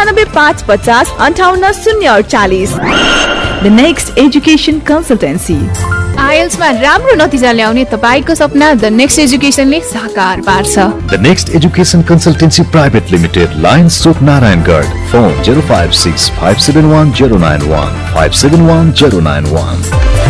अन्ठानब्बे पाँच पचास अन्ठाउन्न शून्य अडचालिस द नेक्स्ट एजुकेसन कन्सल्टेन्सी आइएल्समा राम्रो नतिजा ल्याउने तपाईँको सपना द नेक्स्ट एजुकेसनले साकार पार्छ। The next education consultancy private limited Lions Chowk Narayangarh phone zero five six five seven one zero nine one five seven one zero nine one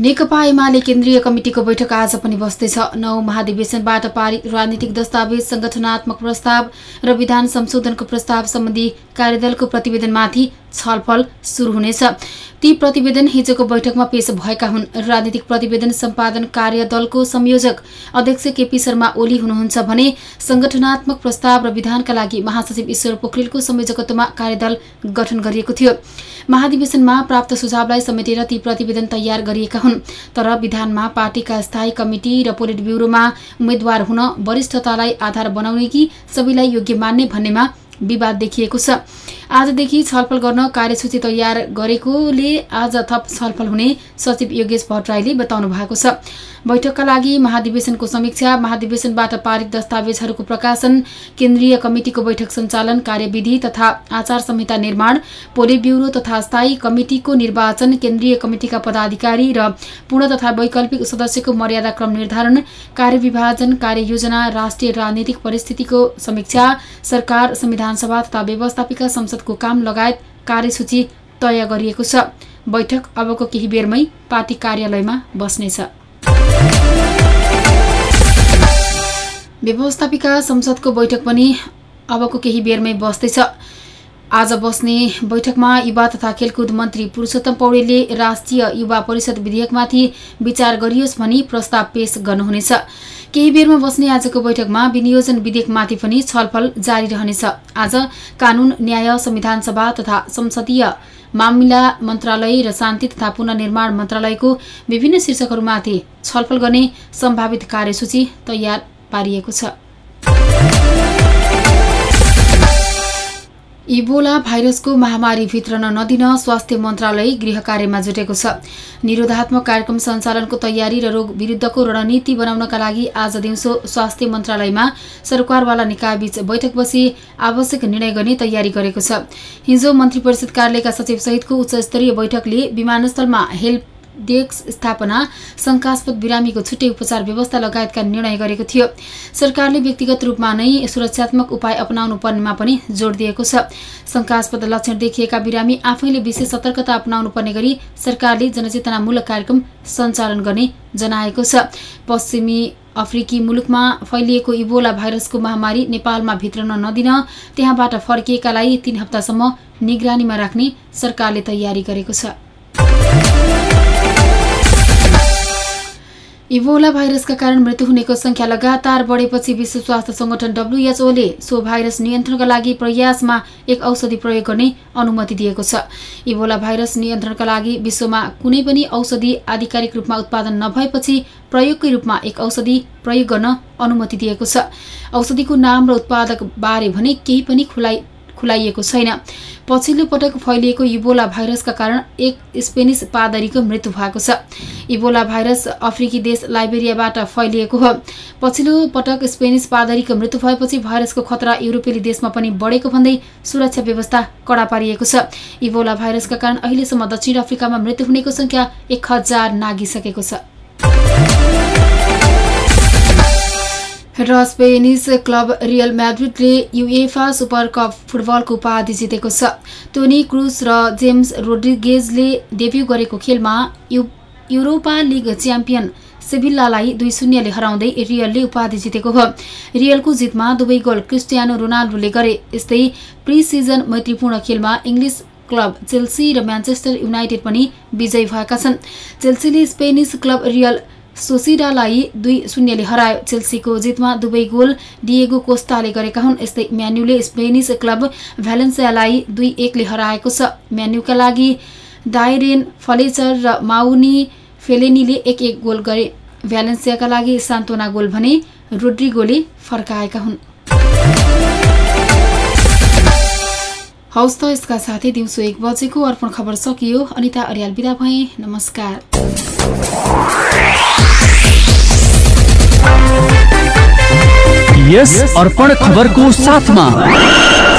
नेकपा एमाले केन्द्रीय कमिटिको बैठक आज पनि बस्दैछ। नौ महाधिवेशनबाट पारित राजनीतिक दस्तावेज संगठनात्मक प्रस्ताव र विधान संशोधनको प्रस्ताव सम्बन्धी कार्यदलको प्रतिवेदनमाथि छलफल शुरू हुनेछ। ती प्रतिवेदन हिजोको बैठकमा पेश भएका हुन्। राजनीतिक प्रतिवेदन सम्पादन कार्यदलको संयोजक अध्यक्ष केपी शर्मा ओली हुनुहुन्छ भने संगठनात्मक प्रस्ताव र विधानका लागि महासचिव ईश्वर पोखरेलको संयोजकत्वमा कार्यदल गठन गरिएको थियो। महाधिवेशनमा प्राप्त सुझावलाई समेटेर ती प्रतिवेदन तयार गरिएका हुन्। तर विधानमा पार्टीका स्थायी कमिटी र पोलिट ब्युरोमा उम्मेद्वार हुन वरिष्ठतालाई आधार बनाउने कि सबैलाई योग्य मान्ने भन्नेमा विवाद देखिएको छ। आजदेखि छलफल गर्न कार्यसूची तयार गरेकोले आज थप छलफल हुने सचिव योगेश भट्टराईले बताउनु भएको छ। बैठकका लागि महाधिवेशनको समीक्षा महाधिवेशनबाट पारित दस्तावेजहरूको प्रकाशन केन्द्रीय कमिटिको बैठक सञ्चालन कार्यविधि तथा आचार संहिता निर्माण पोलिट ब्युरो तथा स्थायी कमिटिको निर्वाचन केन्द्रीय कमिटिका पदाधिकारी र पूर्ण तथा वैकल्पिक सदस्यको मर्यादा क्रम निर्धारण कार्यविभाजन कार्ययोजना राष्ट्रिय राजनीतिक परिस्थितिको समीक्षा सरकार संविधानसभा तथा व्यवस्थापिका संसदको काम लगायत कार्यसूची तय गरिएको छ। बैठक अबको केही बेरमै पार्टी कार्यालयमा बस्नेछ। व्यवस्थापिका संसदको बैठक पनि अबको केही बेरमै बस्दैछ। आज बस्ने बैठकमा युवा तथा खेलकुद मन्त्री पुरूषोत्तम पौडेलले राष्ट्रिय युवा परिषद विधेयकमाथि विचार गरियोस् भनी प्रस्ताव पेश गर्नुहुनेछ। केही बेरमा बस्ने आजको बैठकमा विनियोजन विधेयकमाथि पनि छलफल जारी रहनेछ। आज कानून न्याय संविधान सभा तथा संसदीय मामिला मन्त्रालय र शान्ति तथा पुननिर्माण मन्त्रालयको विभिन्न शीर्षकहरूमाथि छलफल गर्ने सम्भावित कार्यसूची तयार पारिएको छ। इबोला भाइरसको महामारी भित्रन नदिन स्वास्थ्य मन्त्रालय गृह कार्यमा जुटेको छ। निरोधात्मक कार्यक्रम सञ्चालनको तयारी र रोग विरुद्धको रणनीति बनाउनका लागि आज दिउँसो स्वास्थ्य मन्त्रालयमा सरकारवाला निकायबीच बैठक बसी आवश्यक निर्णय गर्ने तयारी गरेको छ। हिजो मन्त्री परिषद कार्यालयका सचिव सहितको उच्चस्तरीय बैठकले विमानस्थलमा हेल्प डेस्क स्थापना शङ्कास्पद बिरामीको छुट्टै उपचार व्यवस्था लगायतका निर्णय गरेको थियो। सरकारले व्यक्तिगत रूपमा नै सुरक्षात्मक उपाय अपनाउनु पर्नेमा पनि जोड दिएको छ। शङ्कास्पद लक्षण देखिएका बिरामी आफैले विशेष सतर्कता अपनाउनु पर्ने गरी सरकारले जनचेतनामूलक कार्यक्रम सञ्चालन गर्ने जनाएको छ। पश्चिमी अफ्रिकी मुलुकमा फैलिएको इबोला भाइरसको महामारी नेपालमा भित्रन नदिन त्यहाँबाट फर्किएकालाई तीन हप्तासम्म निगरानीमा राख्ने सरकारले तयारी गरेको छ। इबोला भाइरसका कारण मृत्यु हुनेको संख्या लगातार बढेपछि विश्व स्वास्थ्य संगठन डब्लुएचओले सो भाइरस नियन्त्रणका लागि प्रयासमा एक औषधि प्रयोग गर्ने अनुमति दिएको छ। इबोला भाइरस नियन्त्रणका लागि विश्वमा कुनै पनि औषधि आधिकारिक रूपमा उत्पादन नभएपछि प्रयोगकै रूपमा एक औषधि प्रयोग गर्न अनुमति दिएको छ। औषधिको नाम र उत्पादक बारे भने केही पनि खुलाइ खुलाइएको छैन। पछिल्लो पटक फैलिएको इबोला भाइरसका कारण एक स्पेनिस पादरीको मृत्यु भएको छ। इबोला भाइरस अफ्रिकी देश लाइबेरियाबाट फैलिएको हो। पछिल्लो पटक स्पेनिस पादरीको मृत्यु भएपछि भाइरसको खतरा युरोपेली देशमा पनि बढेको भन्दै सुरक्षा व्यवस्था कडा पारिएको छ। इबोला भाइरसका कारण अहिलेसम्म दक्षिण अफ्रिकामा मृत्यु हुनेको संख्या एक हजार नागिसकेको छ। र स्पेनिस क्लब रियल म्याड्रिडले युएफा सुपर कप फुटबलको उपाधि जितेको छ। टोनी क्रुज र जेम्स रोड्रिगेजले डेब्यू गरेको खेलमा यु युरोपा लिग च्याम्पियन सेभिल्लालाई दुई शून्यले हराउँदै रियलले उपाधि जितेको हो। रियलको जितमा दुवै गोल क्रिस्टियानो रोनाल्डोले गरे। यस्तै प्री सिजन मैत्रीपूर्ण खेलमा इङ्ग्लिस क्लब चेल्सी र म्यान्चेस्टर युनाइटेड पनि विजयी भएका छन्। चेल्सीले स्पेनिस क्लब रियल सोसिडालाई दुई शून्यले हरायो। चेल्सीको जितमा दुवै गोल डिएगो कोस्ताले गरेका हुन् यस्तै म्यान्यूले स्पेनिस क्लब भ्यालेन्सियालाई दुई एकले हराएको छ। म्यान्यूका लागि डाइरेन फलेचर र माउनी फेलेनीले एक एक गोल गरे। भ्यालेन्सियाका लागि सान्तोना गोल भने रोड्रिगोले फर्काएका हुन्। हौस् त यसका साथै दिउँसो एक बजेको अर्पण खबर सकियो। अनिता अर्याल बिदा भए। नमस्कार। यस अर्पण खबरको साथमा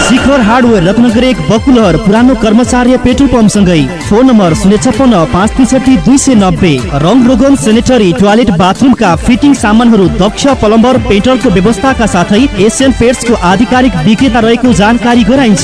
शिखर हार्डवेयर रत्नगर एक बकुलहर पुरानो कर्मचार्य पेट्रोल पम्पसँगै। फोन नम्बर शून्य छप्पन्न पाँच त्रिसठी दुई सय नब्बे। रङ रोगन सेनेटरी टोयलेट बाथरुमका फिटिङ सामानहरू दक्ष प्लम्बर पेट्रोलको व्यवस्थाका साथै एसियन पेट्सको आधिकारिक विक्रेता रहेको जानकारी गराइन्छ।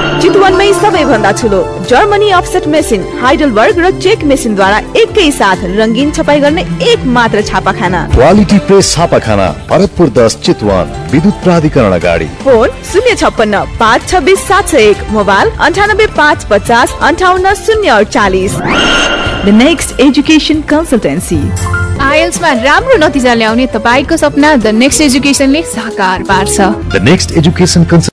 चितवनमै सबैभन्दा ठुलो जर्मनी अफसेट मेसिन हाइडलबर्ग र चेक मेसिनद्वारा एकै साथ रङ्गीन छपाई गर्ने एक मात्र छापाखाना। क्वालिटी प्रेस छापाखाना भरतपुर दस चितवन विद्युत प्राधिकरण अगाडि। फोन शून्य छप्पन्न पाँच छब्बिस सात सय एक मोबाइल अन्ठानब्बे पाँच पचास अन्ठाउन्न शून्य अडचालिस। The next education consultancy. आइएल्समा राम्रो नतिजा ल्याउने तपाईँको सपना द नेक्स्ट एजुकेसनले साकार पार्छ। The next education